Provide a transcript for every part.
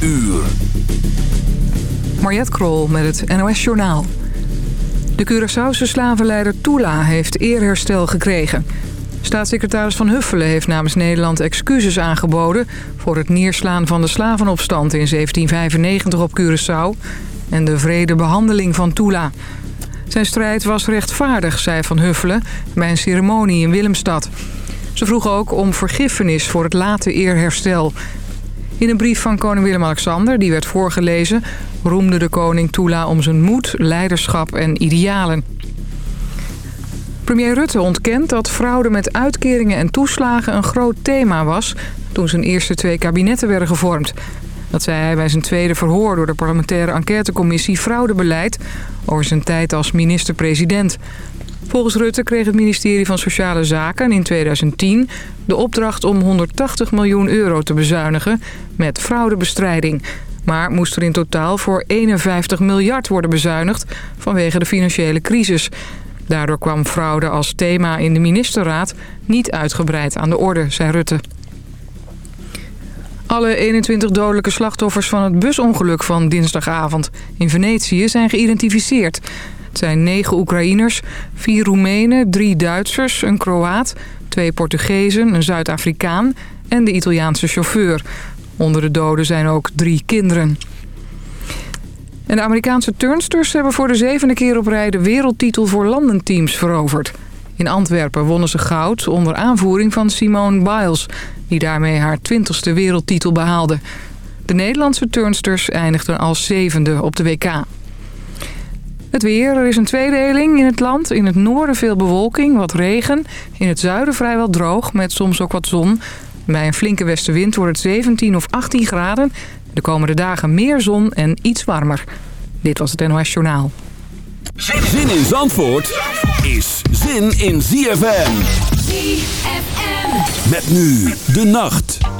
uur. Mariette Krol met het NOS Journaal. De Curaçaose slavenleider Tula heeft eerherstel gekregen. Staatssecretaris Van Huffelen heeft namens Nederland excuses aangeboden... voor het neerslaan van de slavenopstand in 1795 op Curaçao... en de vrede behandeling van Tula. Zijn strijd was rechtvaardig, zei Van Huffelen... bij een ceremonie in Willemstad. Ze vroeg ook om vergiffenis voor het late eerherstel... In een brief van koning Willem-Alexander, die werd voorgelezen... roemde de koning Tula om zijn moed, leiderschap en idealen. Premier Rutte ontkent dat fraude met uitkeringen en toeslagen een groot thema was... toen zijn eerste twee kabinetten werden gevormd. Dat zei hij bij zijn tweede verhoor door de parlementaire enquêtecommissie Fraudebeleid... over zijn tijd als minister-president. Volgens Rutte kreeg het ministerie van Sociale Zaken in 2010 de opdracht om 180 miljoen euro te bezuinigen met fraudebestrijding. Maar moest er in totaal voor 51 miljard worden bezuinigd vanwege de financiële crisis. Daardoor kwam fraude als thema in de ministerraad niet uitgebreid aan de orde, zei Rutte. Alle 21 dodelijke slachtoffers van het busongeluk van dinsdagavond in Venetië zijn geïdentificeerd. Het zijn negen Oekraïners, vier Roemenen, drie Duitsers, een Kroaat, twee Portugezen, een Zuid-Afrikaan en de Italiaanse chauffeur. Onder de doden zijn ook drie kinderen. En de Amerikaanse turnsters hebben voor de zevende keer op rij de wereldtitel voor landenteams veroverd. In Antwerpen wonnen ze goud onder aanvoering van Simone Biles, die daarmee haar twintigste wereldtitel behaalde. De Nederlandse turnsters eindigden als zevende op de WK. Het weer, er is een tweedeling in het land. In het noorden veel bewolking, wat regen. In het zuiden vrijwel droog, met soms ook wat zon. Bij een flinke westenwind wordt het 17 of 18 graden. De komende dagen meer zon en iets warmer. Dit was het NOS Journaal. Zin in Zandvoort is zin in ZFM. ZFM. Met nu de nacht.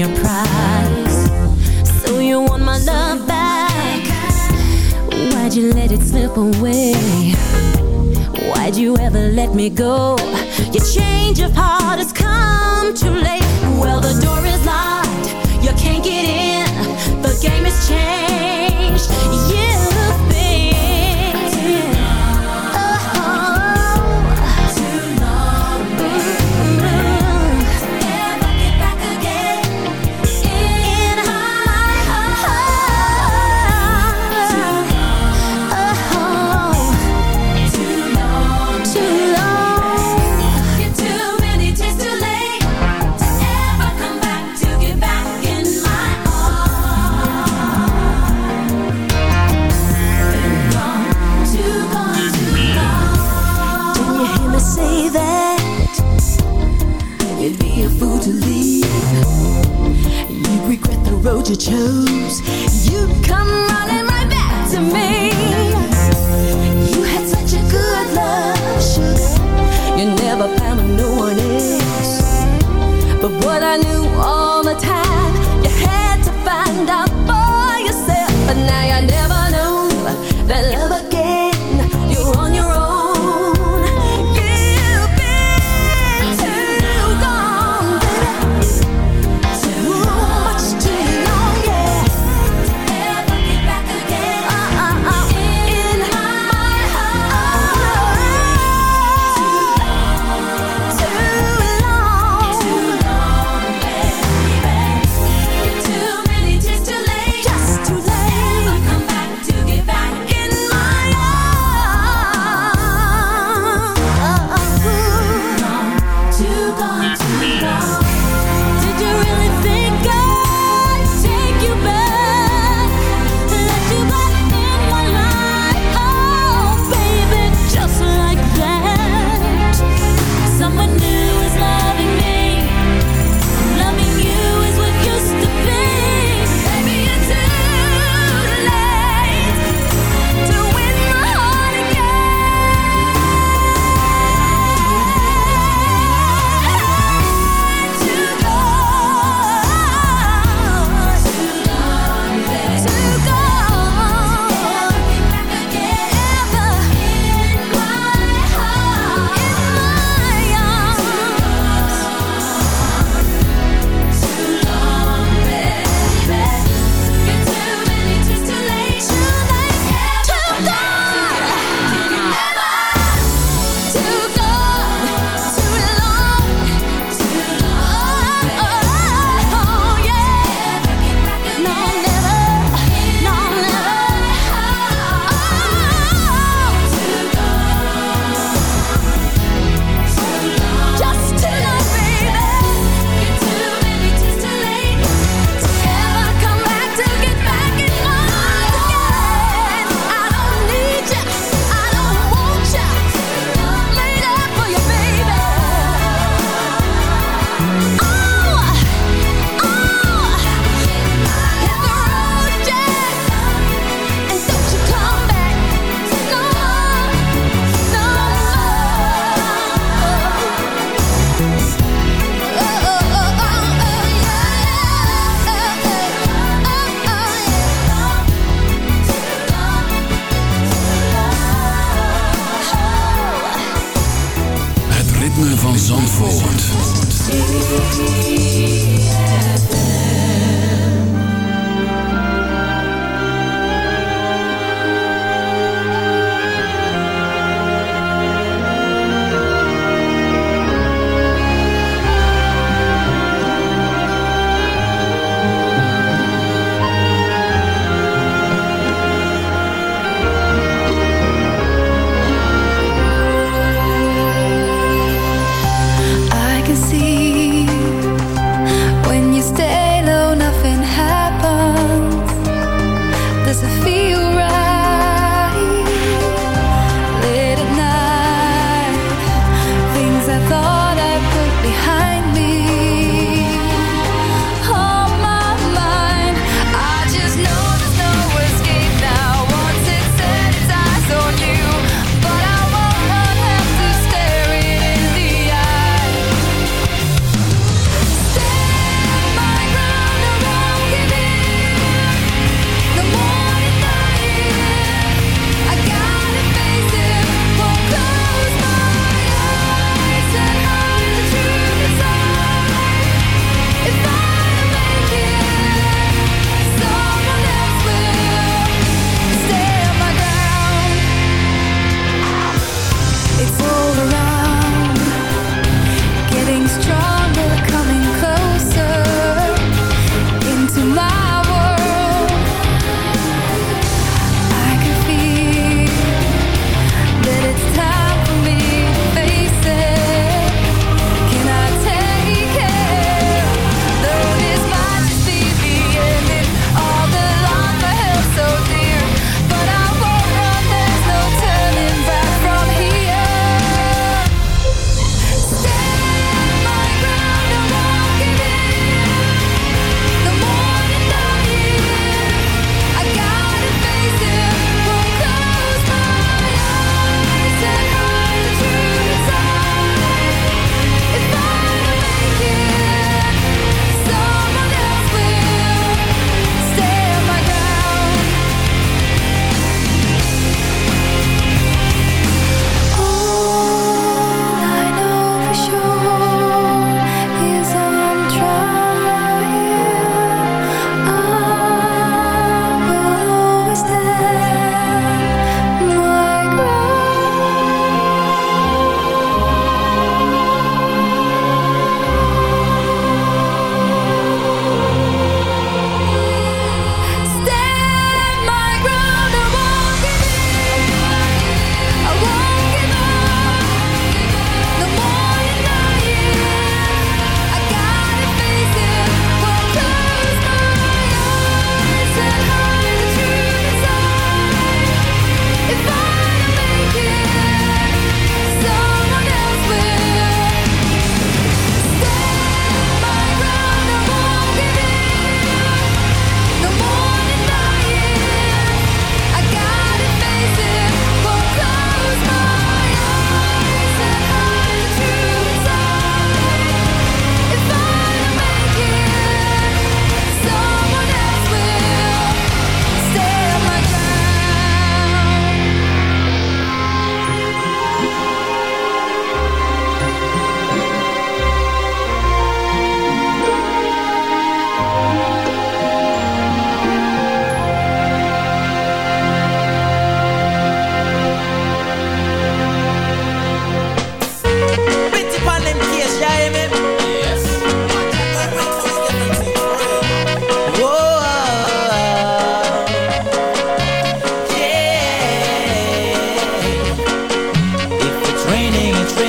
your prize So you want my love back Why'd you let it slip away? Why'd you ever let me go? Your change of heart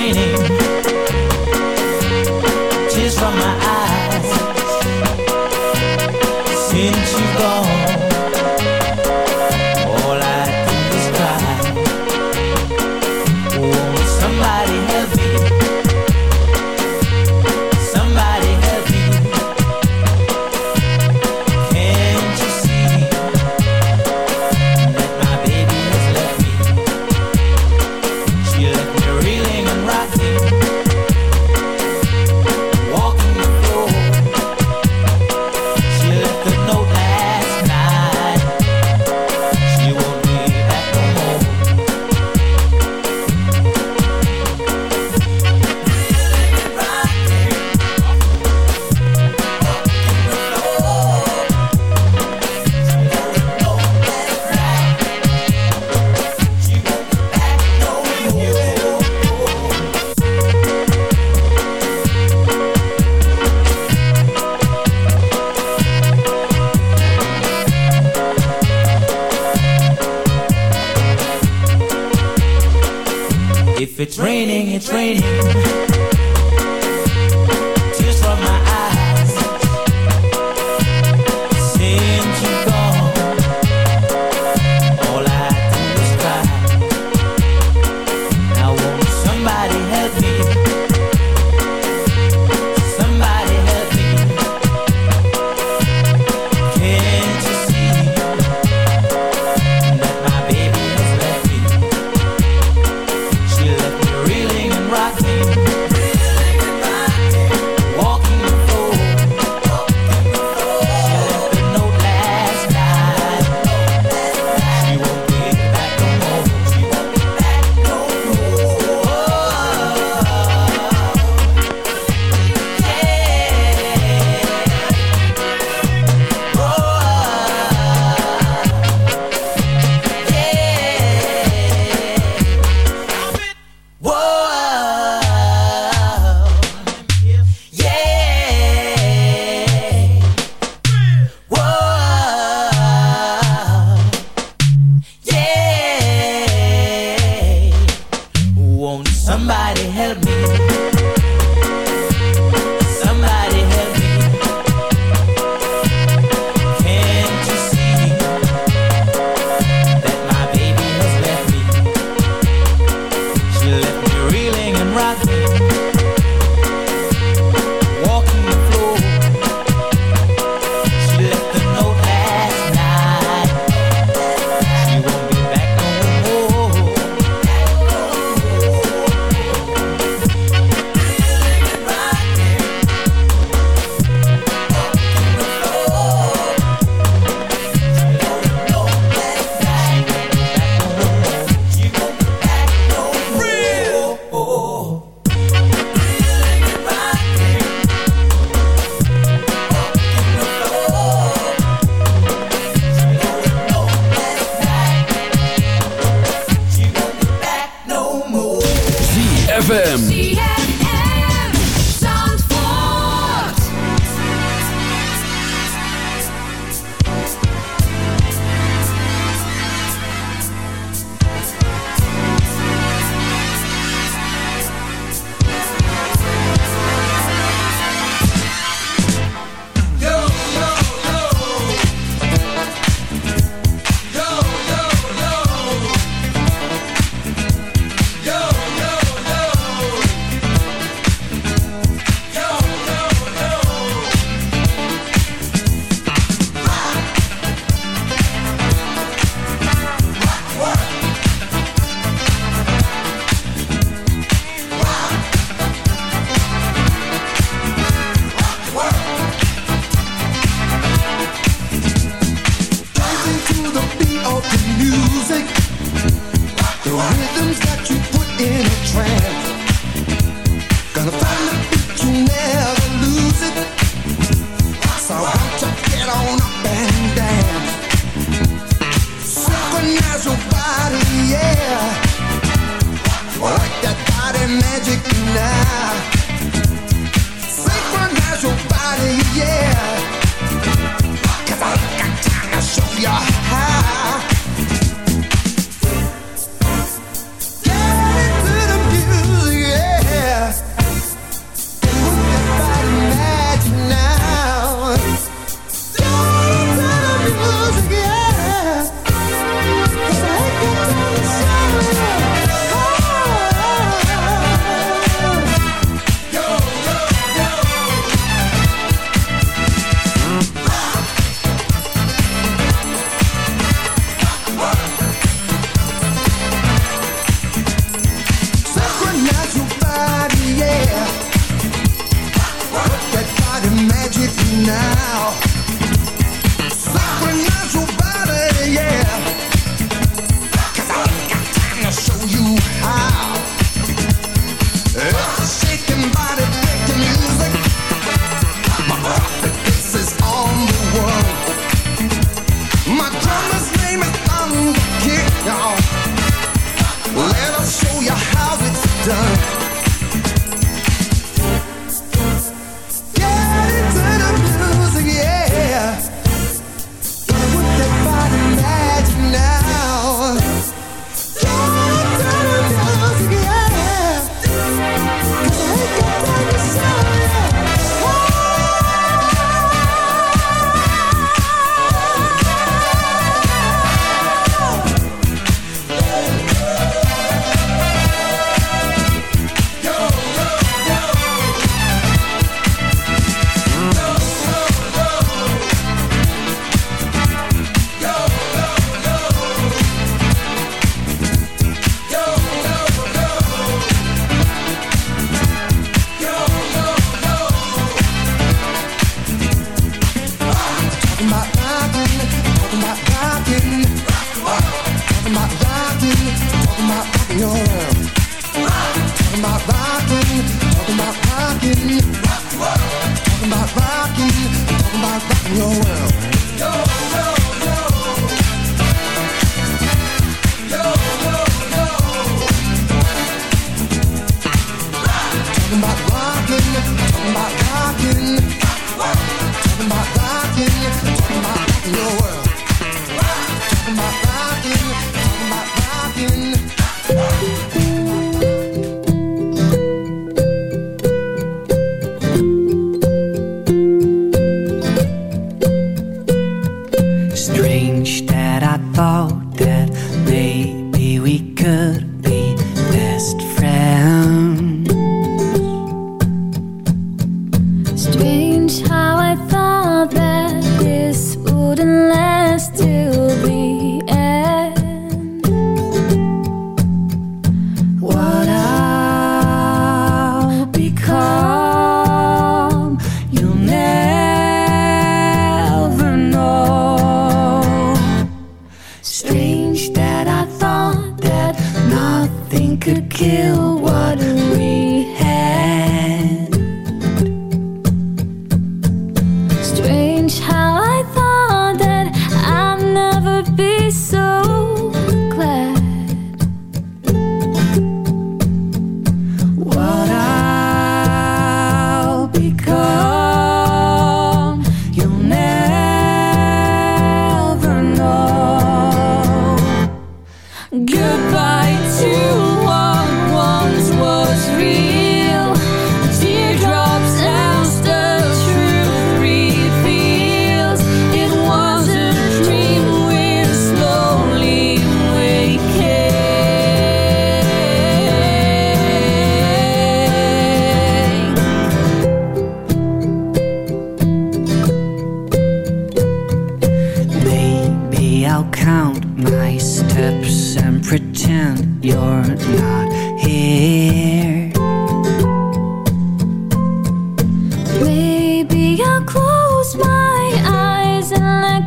raining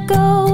go